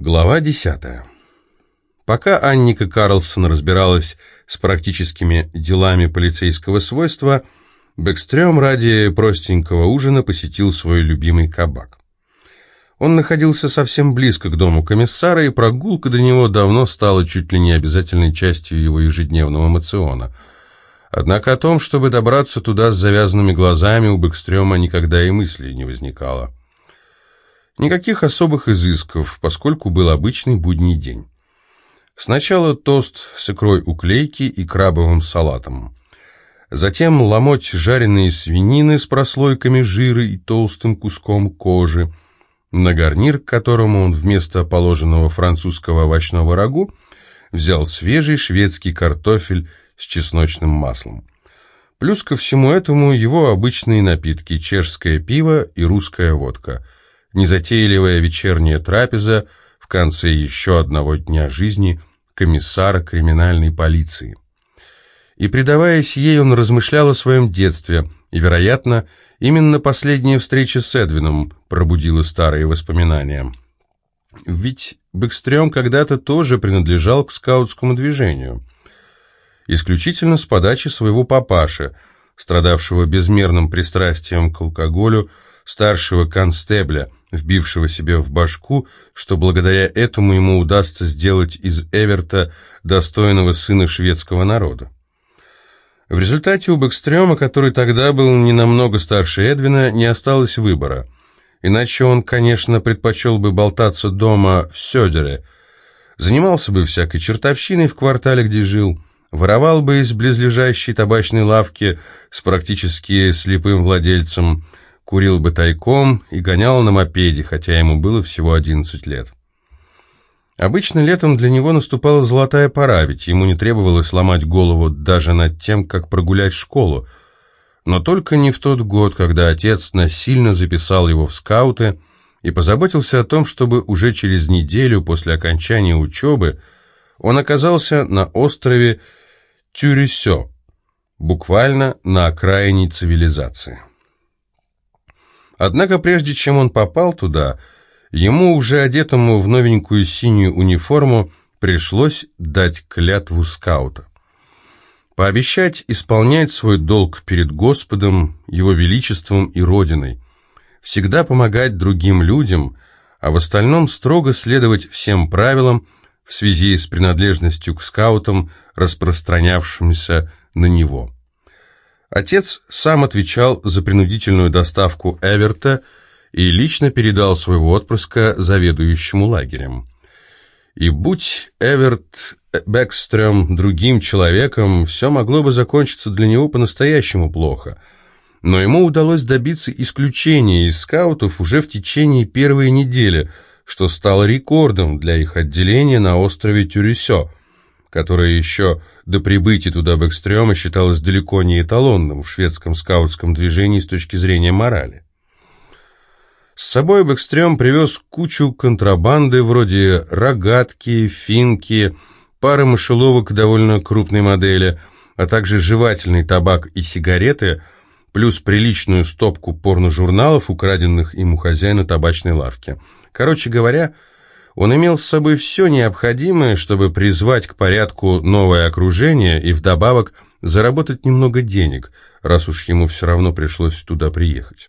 Глава десятая. Пока Анника Карлсон разбиралась с практическими делами полицейского свойства, Бэкстрём ради простенького ужина посетил свой любимый кабак. Он находился совсем близко к дому комиссара, и прогулка до него давно стала чуть ли не обязательной частью его ежедневного мациона. Однако о том, чтобы добраться туда с завязанными глазами, у Бэкстрёма никогда и мысли не возникало. Никаких особых изысков, поскольку был обычный будний день. Сначала тост с икрой уклейки и крабовым салатом. Затем ломоть жареные свинины с прослойками жира и толстым куском кожи, на гарнир, к которому он вместо положенного французского овощного рагу взял свежий шведский картофель с чесночным маслом. Плюс ко всему этому его обычные напитки – чешское пиво и русская водка – незатейливая вечерняя трапеза в конце еще одного дня жизни комиссара криминальной полиции. И, предаваясь ей, он размышлял о своем детстве, и, вероятно, именно последняя встреча с Эдвином пробудила старые воспоминания. Ведь Бэкстрём когда-то тоже принадлежал к скаутскому движению. Исключительно с подачи своего папаши, страдавшего безмерным пристрастием к алкоголю, старшего констебля, вбившего себе в башку, что благодаря этому ему удастся сделать из Эверта достойного сына шведского народа. В результате у Бэкстрёма, который тогда был не намного старше Эдвина, не осталось выбора. Иначе он, конечно, предпочел бы болтаться дома в Сёдере, занимался бы всякой чертовщиной в квартале, где жил, воровал бы из близлежащей табачной лавки с практически слепым владельцем, курил бы тайком и гонял на мопеде, хотя ему было всего 11 лет. Обычно летом для него наступала золотая пора, ведь ему не требовалось ломать голову даже над тем, как прогулять школу. Но только не в тот год, когда отец насильно записал его в скауты и позаботился о том, чтобы уже через неделю после окончания учебы он оказался на острове Тюрюсё, буквально на окраине цивилизации. Однако прежде чем он попал туда, ему, уже одетому в новенькую синюю униформу, пришлось дать клятву скаута. Пообещать исполнять свой долг перед Господом, Его Величеством и Родиной, всегда помогать другим людям, а в остальном строго следовать всем правилам в связи с принадлежностью к скаутам, распространявшимся на него. Отец сам отвечал за принудительную доставку Эверта и лично передал своего отпрыска заведующему лагерем. И будь Эверт Бэкстрём другим человеком, все могло бы закончиться для него по-настоящему плохо. Но ему удалось добиться исключения из скаутов уже в течение первой недели, что стало рекордом для их отделения на острове Тюрюсё, которое еще до прибытия туда Бэкстрёма считалось далеко не эталонным в шведском скаутском движении с точки зрения морали. С собой Бэкстрём привез кучу контрабанды вроде рогатки, финки, пары мышеловок довольно крупной модели, а также жевательный табак и сигареты, плюс приличную стопку порножурналов, украденных им у хозяина табачной лавки. Короче говоря, он имел с собой все необходимое, чтобы призвать к порядку новое окружение и вдобавок заработать немного денег, раз уж ему все равно пришлось туда приехать.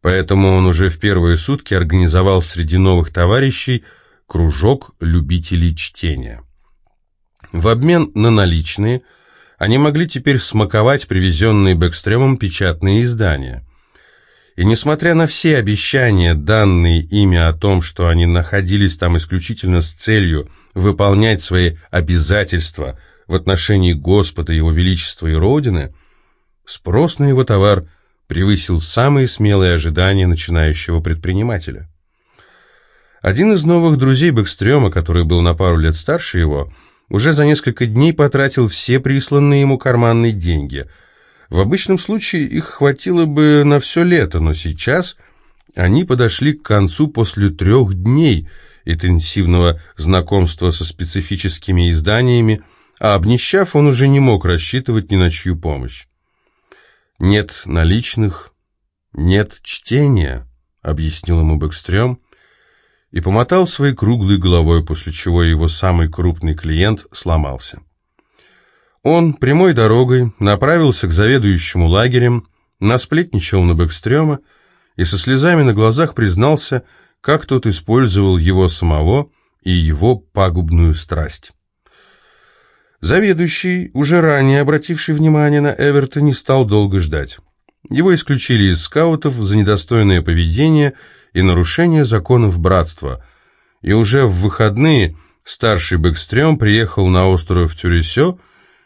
Поэтому он уже в первые сутки организовал среди новых товарищей кружок любителей чтения. В обмен на наличные они могли теперь смаковать привезенные Бэкстремом печатные издания – и несмотря на все обещания, данные ими о том, что они находились там исключительно с целью выполнять свои обязательства в отношении Господа, Его Величества и Родины, спрос на его товар превысил самые смелые ожидания начинающего предпринимателя. Один из новых друзей Бэкстрёма, который был на пару лет старше его, уже за несколько дней потратил все присланные ему карманные деньги – в обычном случае их хватило бы на все лето, но сейчас они подошли к концу после трех дней интенсивного знакомства со специфическими изданиями, а обнищав, он уже не мог рассчитывать ни на чью помощь. «Нет наличных, нет чтения», — объяснил ему Бэкстрём, и помотал своей круглой головой, после чего его самый крупный клиент сломался. Он прямой дорогой направился к заведующему лагерем, насплетничал на Бэкстрёма и со слезами на глазах признался, как тот использовал его самого и его пагубную страсть. Заведующий, уже ранее обративший внимание на Эверта, не стал долго ждать. Его исключили из скаутов за недостойное поведение и нарушение законов братства, и уже в выходные старший Бэкстрём приехал на остров Тюресё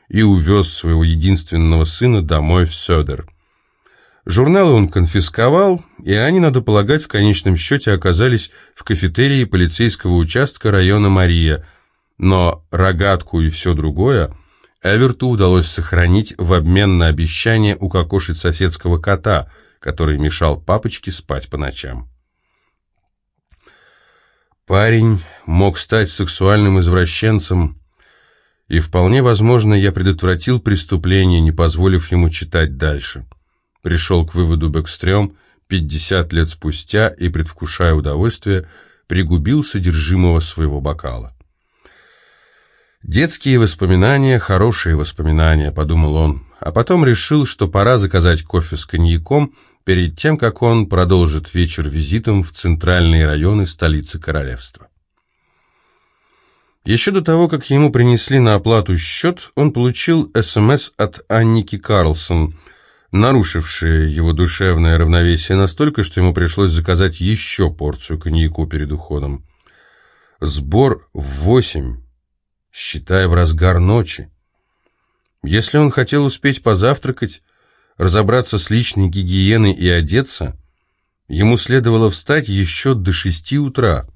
и увез своего единственного сына домой в Сёдер. Журналы он конфисковал, и они, надо полагать, в конечном счете оказались в кафетерии полицейского участка района Мария, но рогатку и все другое Эверту удалось сохранить в обмен на обещание укокошить соседского кота, который мешал папочке спать по ночам. Парень мог стать сексуальным извращенцем, и вполне возможно, я предотвратил преступление, не позволив ему читать дальше. Пришел к выводу Бэкстрём 50 лет спустя и, предвкушая удовольствие, пригубил содержимого своего бокала. «Детские воспоминания, хорошие воспоминания», — подумал он, а потом решил, что пора заказать кофе с коньяком перед тем, как он продолжит вечер визитом в центральные районы столицы королевства. Еще до того, как ему принесли на оплату счет, он получил СМС от Анники Карлсон, нарушившее его душевное равновесие настолько, что ему пришлось заказать еще порцию коньяку перед уходом. Сбор в восемь, считая в разгар ночи. Если он хотел успеть позавтракать, разобраться с личной гигиеной и одеться, ему следовало встать еще до шести утра.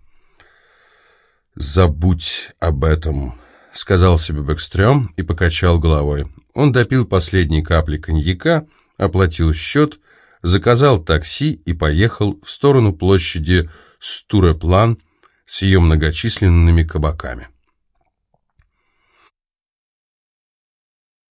«Забудь об этом», — сказал себе Бэкстрём и покачал головой. Он допил последние капли коньяка, оплатил счет, заказал такси и поехал в сторону площади Стуреплан с ее многочисленными кабаками.